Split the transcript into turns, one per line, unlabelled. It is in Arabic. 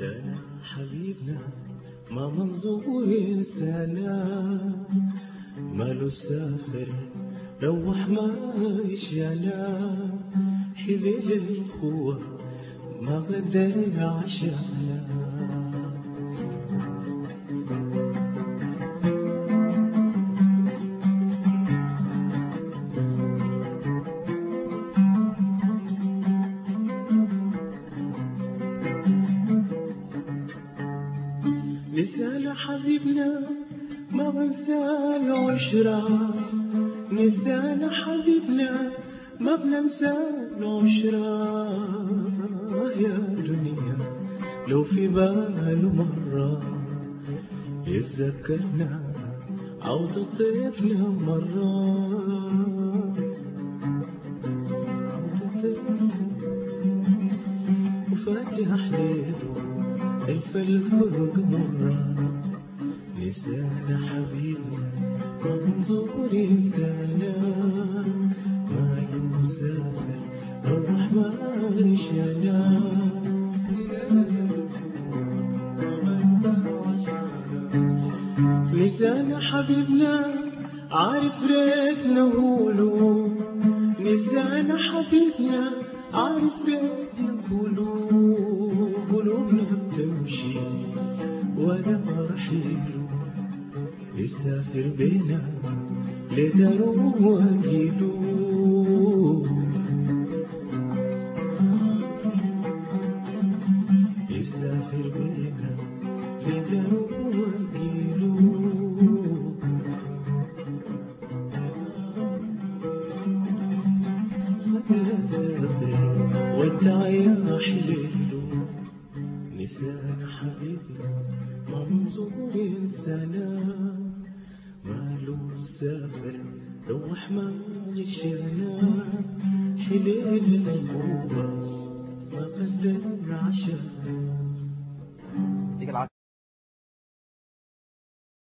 سلام. حبيبنا ما منظور سلام. ماله سافر روح ما شلا حليل القوة ما قدر عشانا. لسان حبيبنا ما بنسى العشرة لسان حبيبنا ما بننسى العشرة يا دنيا لو في باله مرة يتذكرنا عودة طيفنا مرة. وفاتح ليله ألف الفرق مرة؟ لسان حبيبنا منظور سلام. ما يسافر روح ما رشانا لسان حبيبنا عارف ريت نقوله. لسان حبيبنا عارف ريت نقوله. وأنا مرحيله يسافر بينا لداره واجيله يسافر بينا لداره واجيله والدعية حليله لسان حبيبنا منظور سلام ماله سافر روح ما يشانا حليل الغوبة ما قدر عشان